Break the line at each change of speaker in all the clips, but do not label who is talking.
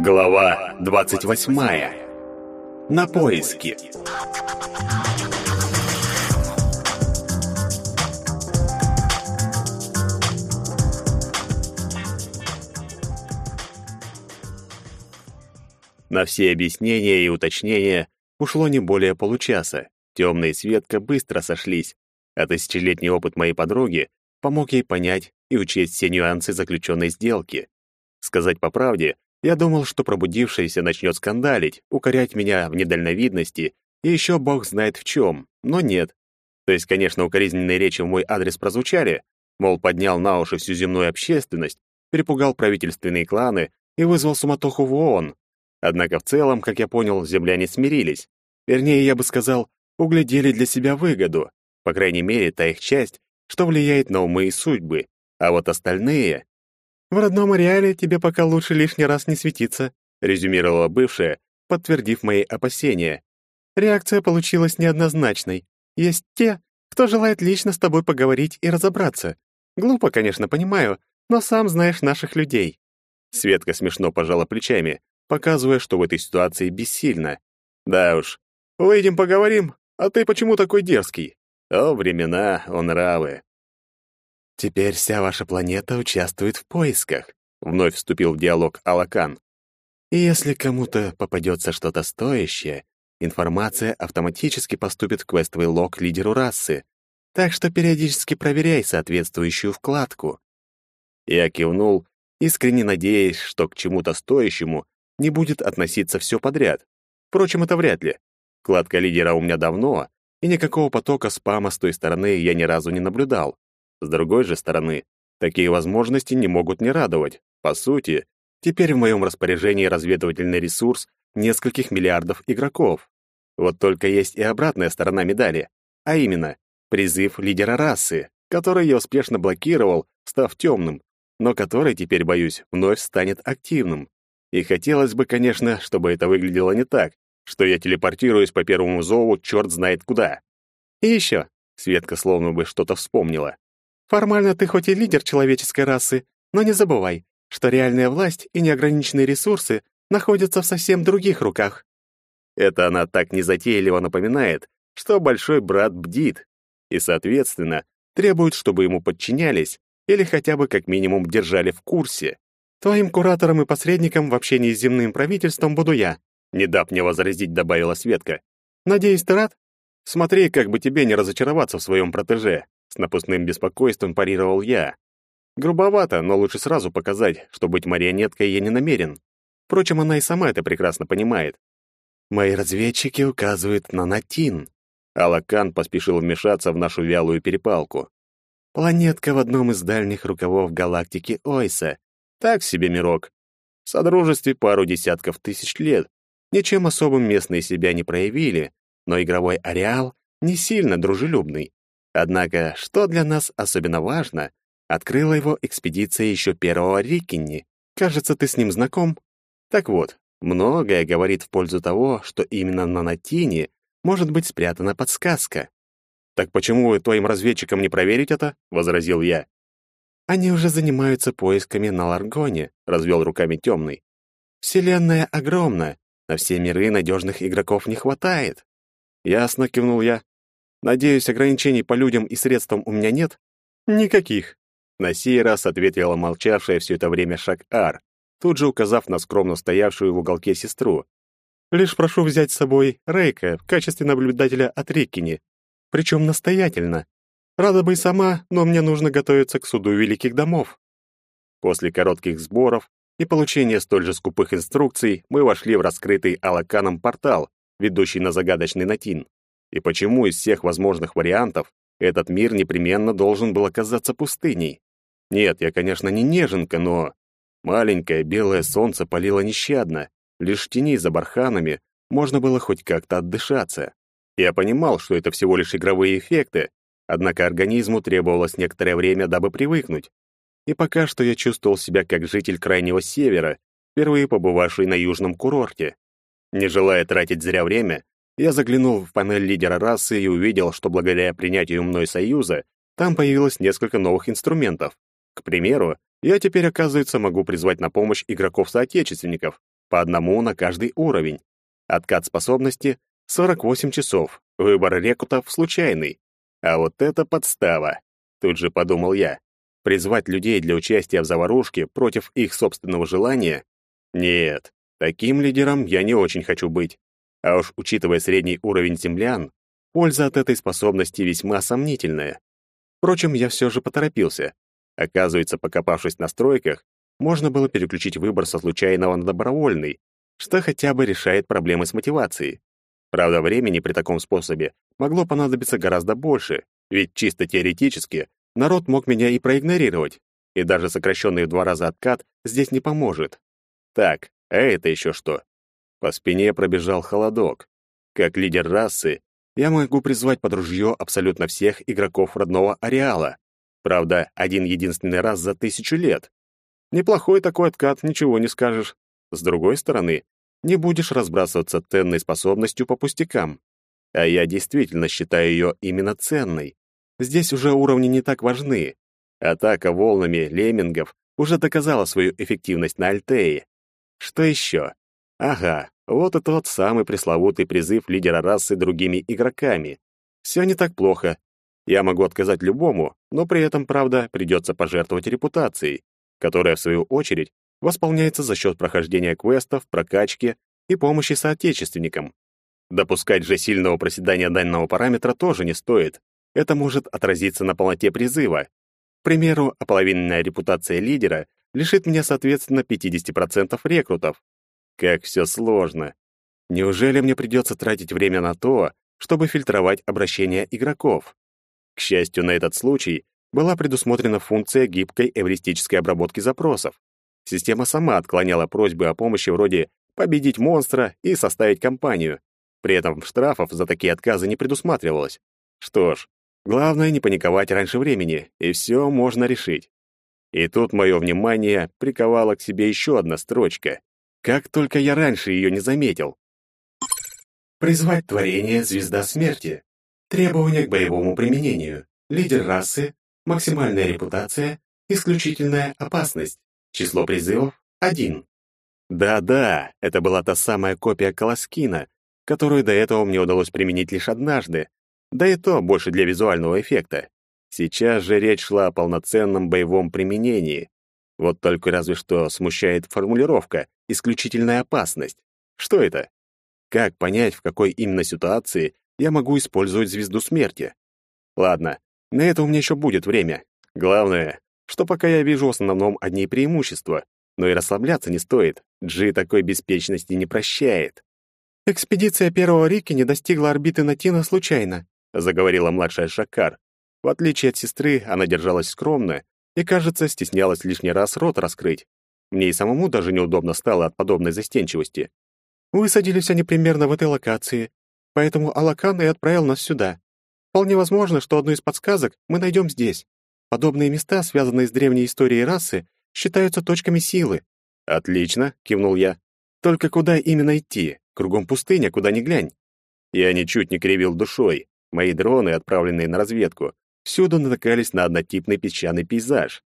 Глава 28. На поиски. На все объяснения и уточнения ушло не более получаса. Темная и Светка быстро сошлись, а тысячелетний опыт моей подруги помог ей понять и учесть все нюансы заключенной сделки. Сказать по правде, я думал, что пробудившаяся начнет скандалить, укорять меня в недальновидности и еще бог знает в чем, но нет. То есть, конечно, укоризненные речи в мой адрес прозвучали, мол, поднял на уши всю земную общественность, перепугал правительственные кланы и вызвал суматоху в ООН. Однако в целом, как я понял, земляне смирились. Вернее, я бы сказал, углядели для себя выгоду, по крайней мере, та их часть, что влияет на умы и судьбы, а вот остальные... «В родном ареале тебе пока лучше лишний раз не светиться», резюмировала бывшая, подтвердив мои опасения. «Реакция получилась неоднозначной. Есть те, кто желает лично с тобой поговорить и разобраться. Глупо, конечно, понимаю, но сам знаешь наших людей». Светка смешно пожала плечами, показывая, что в этой ситуации бессильна. «Да уж, выйдем поговорим, а ты почему такой дерзкий?» О, времена, о нравы. Теперь вся ваша планета участвует в поисках, вновь вступил в диалог Алакан. И если кому-то попадется что-то стоящее, информация автоматически поступит в квестовый лог лидеру расы. Так что периодически проверяй соответствующую вкладку. Я кивнул, искренне надеясь, что к чему-то стоящему не будет относиться все подряд. Впрочем, это вряд ли. Вкладка лидера у меня давно, и никакого потока спама с той стороны я ни разу не наблюдал. С другой же стороны, такие возможности не могут не радовать. По сути, теперь в моем распоряжении разведывательный ресурс нескольких миллиардов игроков. Вот только есть и обратная сторона медали, а именно призыв лидера расы, который я успешно блокировал, став темным, но который теперь, боюсь, вновь станет активным. И хотелось бы, конечно, чтобы это выглядело не так, что я телепортируюсь по первому зову черт знает куда. И еще, Светка словно бы что-то вспомнила. Формально ты хоть и лидер человеческой расы, но не забывай, что реальная власть и неограниченные ресурсы находятся в совсем других руках. Это она так незатейливо напоминает, что большой брат бдит и, соответственно, требует, чтобы ему подчинялись или хотя бы как минимум держали в курсе. Твоим куратором и посредником в общении с земным правительством буду я. Не дав мне возразить, добавила Светка. «Надеюсь, ты рад? Смотри, как бы тебе не разочароваться в своем протеже», с напускным беспокойством парировал я. Грубовато, но лучше сразу показать, что быть марионеткой я не намерен. Впрочем, она и сама это прекрасно понимает. «Мои разведчики указывают на Натин». Алакан поспешил вмешаться в нашу вялую перепалку. «Планетка в одном из дальних рукавов галактики Ойса. Так себе мирок. В содружестве пару десятков тысяч лет, Ничем особым местные себя не проявили, но игровой ареал не сильно дружелюбный. Однако, что для нас особенно важно, открыла его экспедиция еще первого Рикинни. Кажется, ты с ним знаком. Так вот, многое говорит в пользу того, что именно на Натине может быть спрятана подсказка. «Так почему твоим разведчикам не проверить это?» — возразил я. «Они уже занимаются поисками на Ларгоне», — развел руками темный. «Вселенная огромна, на все миры надежных игроков не хватает. Ясно, кивнул я. Надеюсь, ограничений по людям и средствам у меня нет? Никаких. На сей раз ответила молчавшая все это время Шак-Ар, тут же указав на скромно стоявшую в уголке сестру. Лишь прошу взять с собой Рейка в качестве наблюдателя от Риккини, причем настоятельно. Рада бы и сама, но мне нужно готовиться к суду великих домов. После коротких сборов и получения столь же скупых инструкций мы вошли в раскрытый Алаканом портал, ведущий на загадочный Натин. И почему из всех возможных вариантов этот мир непременно должен был оказаться пустыней? Нет, я, конечно, не неженка, но... Маленькое белое солнце палило нещадно. Лишь тени за барханами можно было хоть как-то отдышаться. Я понимал, что это всего лишь игровые эффекты, однако организму требовалось некоторое время, дабы привыкнуть и пока что я чувствовал себя как житель Крайнего Севера, впервые побывавший на южном курорте. Не желая тратить зря время, я заглянул в панель лидера расы и увидел, что благодаря принятию мной союза там появилось несколько новых инструментов. К примеру, я теперь, оказывается, могу призвать на помощь игроков-соотечественников. по одному на каждый уровень. Откат способности — 48 часов, выбор рекрутов случайный. А вот это подстава, тут же подумал я. Призвать людей для участия в заварушке против их собственного желания? Нет, таким лидером я не очень хочу быть. А уж учитывая средний уровень землян, польза от этой способности весьма сомнительная. Впрочем, я все же поторопился. Оказывается, покопавшись на стройках, можно было переключить выбор со случайного на добровольный, что хотя бы решает проблемы с мотивацией. Правда, времени при таком способе могло понадобиться гораздо больше, ведь чисто теоретически народ мог меня и проигнорировать, и даже сокращенный в два раза откат здесь не поможет. Так, а это еще что? По спине пробежал холодок. Как лидер расы, я могу призвать под ружье абсолютно всех игроков родного ареала. Правда, один единственный раз за тысячу лет. Неплохой такой откат, ничего не скажешь. С другой стороны, не будешь разбрасываться ценной способностью по пустякам. А я действительно считаю ее именно ценной. Здесь уже уровни не так важны. Атака волнами леммингов уже доказала свою эффективность на Альтее. Что еще? Ага, вот и тот самый пресловутый призыв лидера расы другими игроками. Все не так плохо. Я могу отказать любому, но при этом, правда, придется пожертвовать репутацией, которая, в свою очередь, восполняется за счет прохождения квестов, прокачки и помощи соотечественникам. Допускать же сильного проседания данного параметра тоже не стоит. Это может отразиться на полноте призыва. К примеру, ополовиненная репутация лидера лишит меня, соответственно, 50% рекрутов. Как все сложно. Неужели мне придется тратить время на то, чтобы фильтровать обращения игроков? К счастью, на этот случай была предусмотрена функция гибкой эвристической обработки запросов. Система сама отклоняла просьбы о помощи вроде победить монстра и составить компанию. При этом штрафов за такие отказы не предусматривалось. Что ж, главное не паниковать раньше времени, и все можно решить. И тут мое внимание приковала к себе еще одна строчка. Как только я раньше ее не заметил.
Призвать творение «Звезда смерти». Требования к боевому применению. Лидер расы, максимальная репутация, исключительная опасность. Число призывов — один.
Да-да, это была та самая копия Колоскина, которую до этого мне удалось применить лишь однажды, да и то больше для визуального эффекта. Сейчас же речь шла о полноценном боевом применении. Вот только разве что смущает формулировка «исключительная опасность». Что это? Как понять, в какой именно ситуации я могу использовать звезду смерти? Ладно, на это у меня еще будет время. Главное, что пока я вижу в основном одни преимущества, но и расслабляться не стоит. Джи такой беспечности не прощает.
«Экспедиция первого Рики не достигла орбиты Натина случайно», заговорила младшая Шакар. В отличие от сестры, она держалась скромно и, кажется, стеснялась лишний раз рот раскрыть. Мне и самому даже неудобно стало от подобной застенчивости. «Высадились они примерно в этой локации, поэтому Алакан и отправил нас сюда. Вполне возможно, что одну из подсказок мы найдем здесь. Подобные места, связанные с древней историей расы, считаются точками силы.
Отлично, кивнул я. Только куда именно идти? Кругом пустыня, куда ни глянь. Я ничуть не кривил душой. Мои дроны, отправленные на разведку, всюду натыкались на однотипный песчаный пейзаж.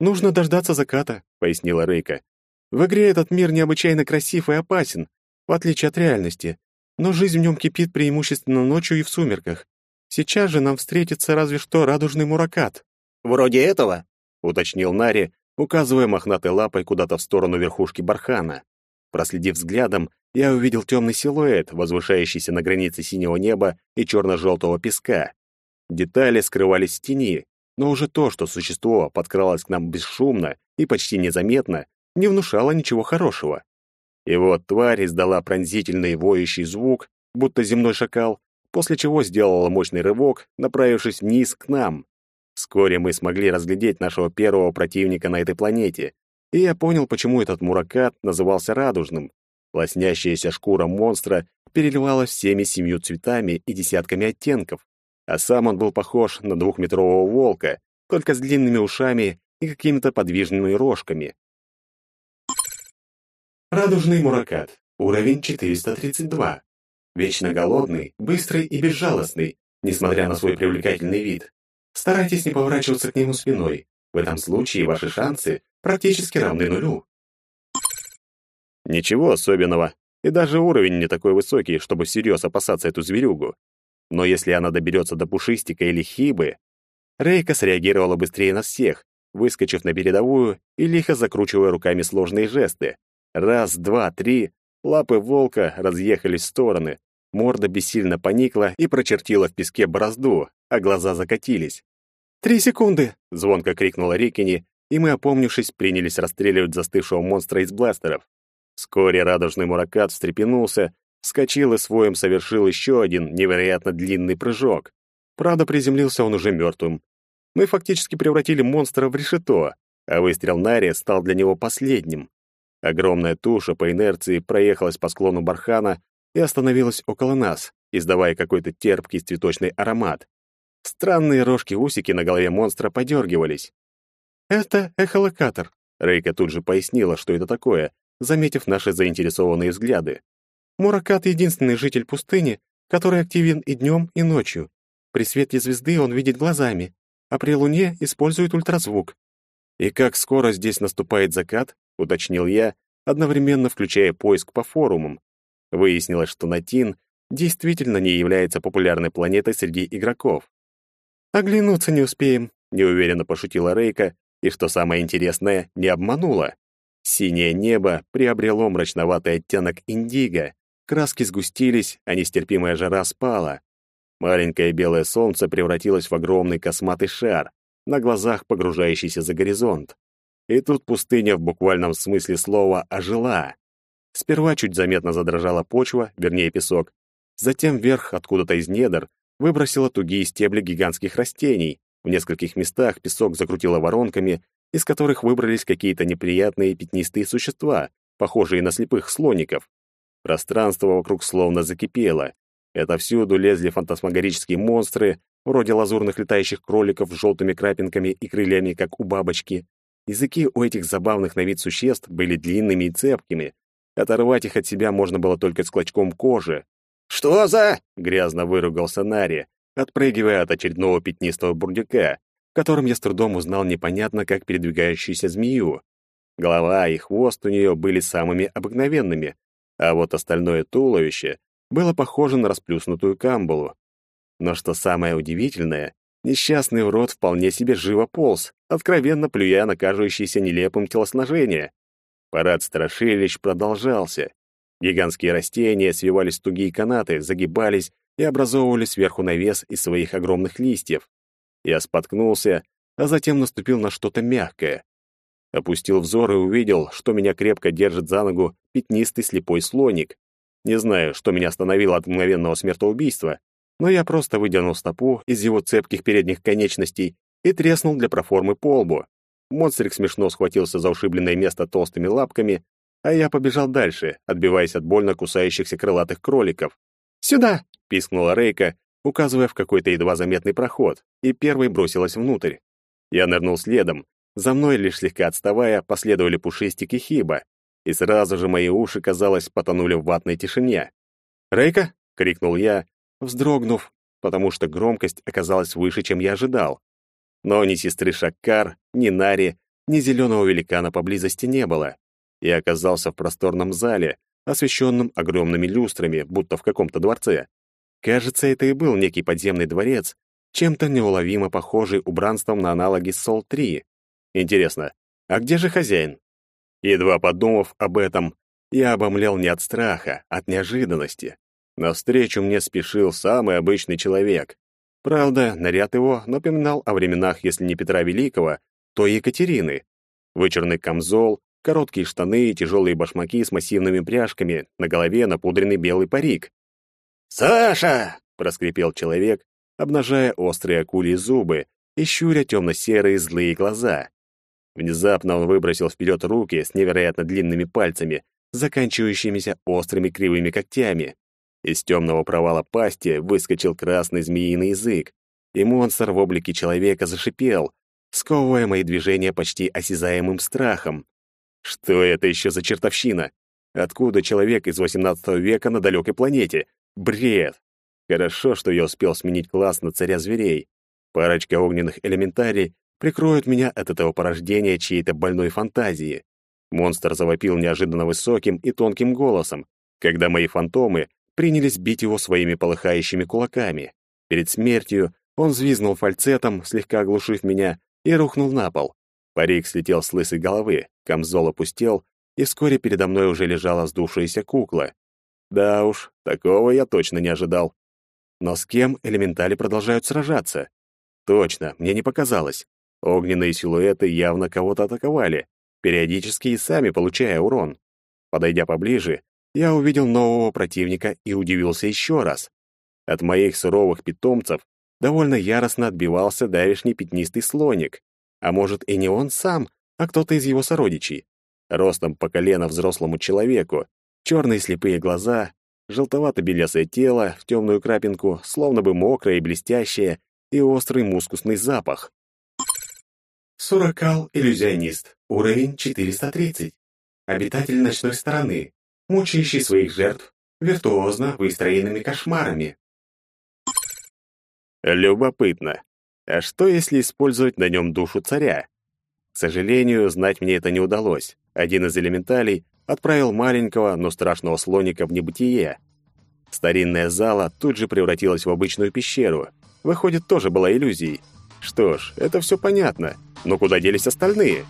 «Нужно дождаться заката», — пояснила Рейка. «В игре этот мир необычайно красив и опасен, в отличие от реальности, но жизнь в нем кипит преимущественно ночью и в сумерках. Сейчас же нам встретится разве что радужный муракат».
«Вроде этого?» — уточнил Нари, указывая мохнатой лапой куда-то в сторону верхушки бархана. Проследив взглядом, я увидел темный силуэт, возвышающийся на границе синего неба и черно-желтого песка. Детали скрывались в тени, но уже то, что существо подкралось к нам бесшумно и почти незаметно, не внушало ничего хорошего. И вот тварь издала пронзительный воющий звук, будто земной шакал, после чего сделала мощный рывок, направившись вниз к нам. Вскоре мы смогли разглядеть нашего первого противника на этой планете, и я понял, почему этот муракат назывался радужным. Лоснящаяся шкура монстра переливалась всеми семью цветами и десятками оттенков, а сам он был похож на двухметрового волка, только с длинными ушами и какими-то подвижными рожками.
Радужный муракат. Уровень 432. Вечно голодный, быстрый и безжалостный, несмотря на свой привлекательный вид. Старайтесь не поворачиваться к нему спиной. В этом случае ваши шансы практически равны нулю.
Ничего особенного, и даже уровень не такой высокий, чтобы всерьез опасаться эту зверюгу. Но если она доберется до Пушистика или Хибы... Рейка среагировала быстрее нас всех, выскочив на передовую и лихо закручивая руками сложные жесты. Раз, два, три. Лапы волка разъехались в стороны. Морда бессильно поникла и прочертила в песке борозду, а глаза закатились. «Три секунды!» — звонко крикнула Рикини, и мы, опомнившись, принялись расстреливать застывшего монстра из бластеров. Вскоре радужный муракат встрепенулся, вскочил и своим совершил еще один невероятно длинный прыжок. Правда, приземлился он уже мертвым. Мы фактически превратили монстра в решето, а выстрел Нари стал для него последним. Огромная туша по инерции проехалась по склону бархана и остановилась около нас, издавая какой-то терпкий цветочный аромат. Странные рожки-усики на голове монстра подергивались. «Это эхолокатор», — Рейка тут же пояснила, что это такое, заметив наши заинтересованные взгляды. «Муракат — единственный житель пустыни, который активен и днем, и ночью. При свете звезды он видит глазами, а при луне использует ультразвук. «И как скоро здесь наступает закат?» — уточнил я, одновременно включая поиск по форумам. Выяснилось, что Натин действительно не является популярной планетой среди игроков. «Оглянуться не успеем», — неуверенно пошутила Рейка, и, что самое интересное, не обманула. Синее небо приобрело мрачноватый оттенок индиго, краски сгустились, а нестерпимая жара спала. Маленькое белое солнце превратилось в огромный косматый шар, на глазах погружающийся за горизонт. И тут пустыня в буквальном смысле слова ожила. Сперва чуть заметно задрожала почва, вернее песок, затем вверх откуда-то из недр выбросила тугие стебли гигантских растений. В нескольких местах песок закрутило воронками, из которых выбрались какие-то неприятные пятнистые существа, похожие на слепых слоников. Пространство вокруг словно закипело. Это всюду лезли фантасмагорические монстры, вроде лазурных летающих кроликов с желтыми крапинками и крыльями, как у бабочки. Языки у этих забавных на вид существ были длинными и цепкими. Оторвать их от себя можно было только с клочком кожи, «Что за...» — грязно выругался Нари, отпрыгивая от очередного пятнистого бурдюка, которым я с трудом узнал непонятно как передвигающуюся змею. Голова и хвост у нее были самыми обыкновенными, а вот остальное туловище было похоже на расплюснутую камбулу. Но что самое удивительное, несчастный урод вполне себе живо полз, откровенно плюя на кажущееся нелепым телосложение. Парад страшилищ продолжался. Гигантские растения свивались тугие канаты, загибались и образовывали сверху навес из своих огромных листьев. Я споткнулся, а затем наступил на что-то мягкое. Опустил взор и увидел, что меня крепко держит за ногу пятнистый слепой слоник. Не знаю, что меня остановило от мгновенного смертоубийства, но я просто выдернул стопу из его цепких передних конечностей и треснул для проформы по лбу. Монстрик смешно схватился за ушибленное место толстыми лапками, а я побежал дальше, отбиваясь от больно кусающихся крылатых кроликов. «Сюда!» — пискнула Рейка, указывая в какой-то едва заметный проход, и первой бросилась внутрь. Я нырнул следом. За мной, лишь слегка отставая, последовали Пушистик и Хиба, и сразу же мои уши, казалось, потонули в ватной тишине. «Рейка!» — крикнул я, вздрогнув, потому что громкость оказалась выше, чем я ожидал. Но ни сестры Шаккар, ни Нари, ни зеленого великана поблизости не было и оказался в просторном зале, освещенном огромными люстрами, будто в каком-то дворце. Кажется, это и был некий подземный дворец, чем-то неуловимо похожий убранством на аналоги Сол-3. Интересно, а где же хозяин? Едва подумав об этом, я обомлел не от страха, а от неожиданности. Навстречу мне спешил самый обычный человек. Правда, наряд его напоминал о временах, если не Петра Великого, то Екатерины. Вычурный камзол, короткие штаны и тяжелые башмаки с массивными пряжками, на голове напудренный белый парик.
«Саша!» — проскрипел человек,
обнажая острые акульи зубы и щуря темно-серые злые глаза. Внезапно он выбросил вперед руки с невероятно длинными пальцами, заканчивающимися острыми кривыми когтями. Из темного провала пасти выскочил красный змеиный язык, и монстр в облике человека зашипел, сковывая мои движения почти осязаемым страхом. Что это еще за чертовщина? Откуда человек из XVIII века на далекой планете? Бред! Хорошо, что я успел сменить класс на царя зверей. Парочка огненных элементарий прикроют меня от этого порождения чьей-то больной фантазии. Монстр завопил неожиданно высоким и тонким голосом, когда мои фантомы принялись бить его своими полыхающими кулаками. Перед смертью он взвизгнул фальцетом, слегка оглушив меня, и рухнул на пол. Парик слетел с лысой головы, камзол опустел, и вскоре передо мной уже лежала сдувшаяся кукла. Да уж, такого я точно не ожидал. Но с кем элементали продолжают сражаться? Точно, мне не показалось. Огненные силуэты явно кого-то атаковали, периодически и сами получая урон. Подойдя поближе, я увидел нового противника и удивился еще раз. От моих суровых питомцев довольно яростно отбивался давишний пятнистый слоник. А может, и не он сам, а кто-то из его сородичей. Ростом по колено взрослому человеку, черные слепые глаза, желтовато-белесое тело в темную крапинку, словно бы мокрое и блестящее, и острый мускусный запах.
Суракал иллюзионист, уровень 430. Обитатель ночной стороны, мучающий своих жертв виртуозно выстроенными кошмарами.
Любопытно. А что, если использовать на нем душу царя? К сожалению, знать мне это не удалось. Один из элементалей отправил маленького, но страшного слоника в небытие. Старинная зала тут же превратилась в обычную пещеру. Выходит, тоже была иллюзией. Что ж, это все понятно. Но куда делись остальные?